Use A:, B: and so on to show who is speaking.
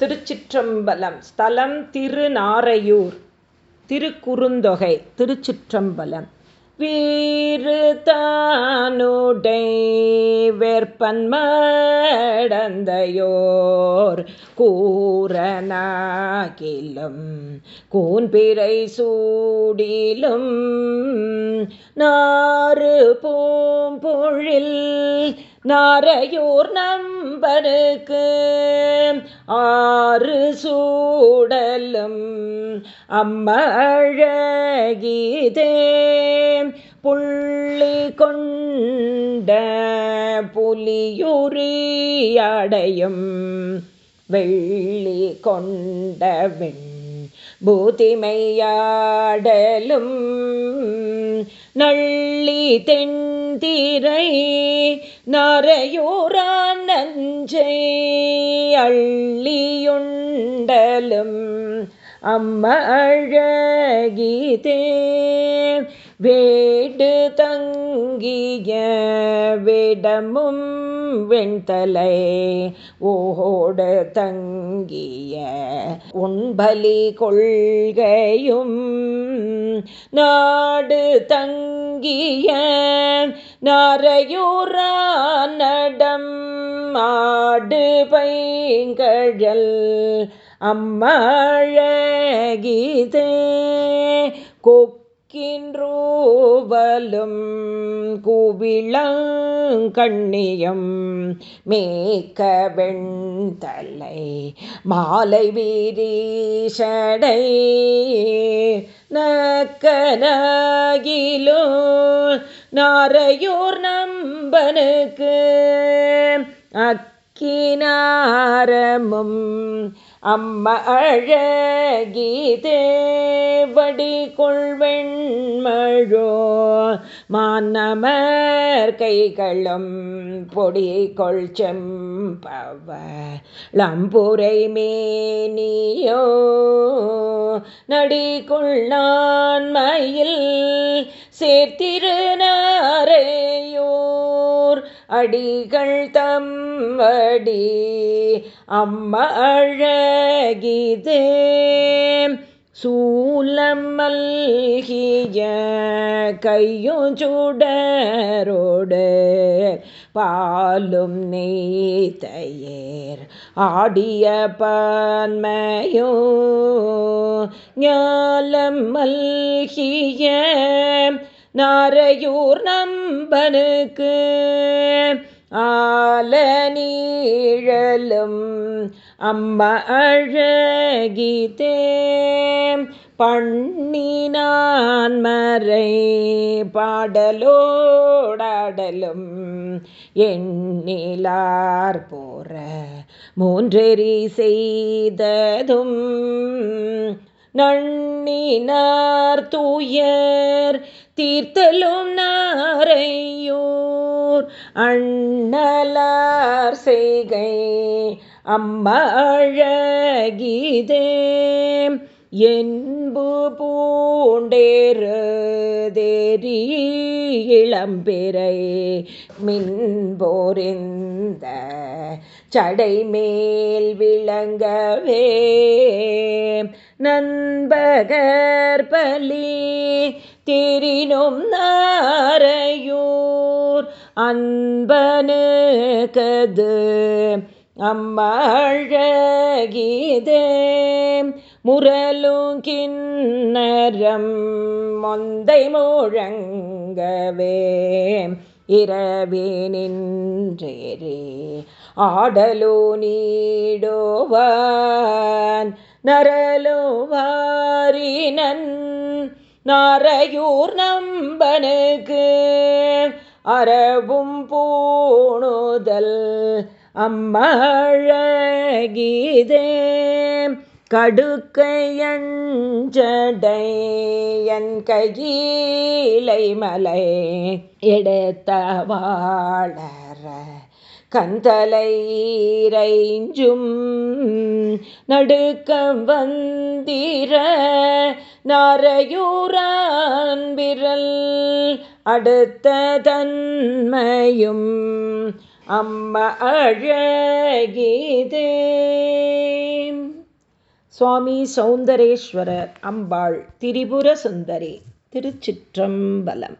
A: திருச்சிற்றம்பலம். ஸ்தலம் திருநாரையூர். திருக்குறுந்தொகை திருச்சிற்றம்பலம். வீறு தானுடை வேற்பன்மடந்தையோர் கூறனாகிலும் கூன்பிரை சூடிலும் நாறு பூம்பொழில் நாரையூர் நம் நம்பருக்கு ஆறு சூடலும் அம்மழகிதே. புள்ளி கொண்ட புலியுரியாடையும் வெள்ளி கொண்ட வெண் பூதிமையாடலும் நள்ளி தென்திரை நரையூரான் நெஞ்சை அள்ளியுண்டலும் அம்ம அழகிதே. வேடு தங்கிய வேடமும் வெண்தலை ஓட தங்கிய உண்பலி கொள்கையும் நாடு தங்கிய நாரையூரா நடம் மா மாடு பைங்கழல் அம்மழகிதே. கொக்கின்றோவலும் குவிளங்கண்ணியம் மேக்க வெண்தலை மாலை வீரீஷடை. நக்கனகிலோ நாரையூர் நம்பனுக்கு அக்கினாரமும் அம்ம அழகீதே வடி கொள்வெண்மழோ மானமர் கைகளும் பொடி கொள் செம்பவ லம்புரை மேனியோ நடிக்குள் நான் மயில் அடிகள் தம்மடி அம்ம அழகிதே. சூலம் கையும் சுடரோடு பாலும் நெய்தயேர் ஆடிய பான்மையோ. ஞாலம் மல்கிய நாரையூர் நம்பனுக்கு ஆல நீழலும் அம்ம அழகிதே பண்ணினான் மறை பாடலோடாடலும் எண்ணிலார் போற மூன்றெறி செய்ததும் நண்ணினார் தூயர் தீர்த்தலும் நாரையூர். அண்ணலார் செய்கை அம்மழகிதே என்பு பூண்டேறு தேரி இளம்பிறை மின்போரிந்த சடை மேல் விளங்கவே. நண்பகர்பலி திரினும் நாரையூர் அன்பனு கது அம்மழகிதே. முரலும் கிண்ணரம் மொந்தை முழங்கவே. இரவி நின்றேரே ஆடலோ நீடோவான் நரலோ வாரினன் நாரையூர் நம்பனுக்கு அறவும் பூணுதல் அம்மழகிதே. கடுக்கையஞ்சடை என் கையிலை மலை எடுத்த வாழற கந்தலைரைஞ்சும் நடுக்கம் வந்திர நாரையூரான் விரல் அடுத்த தன்மையும் அம்ம அழகிதே. சுவாமி சௌந்தரேஸ்வரர் அம்பாள் திரிபுர சுந்தரி திருச்சிற்றம்பலம்.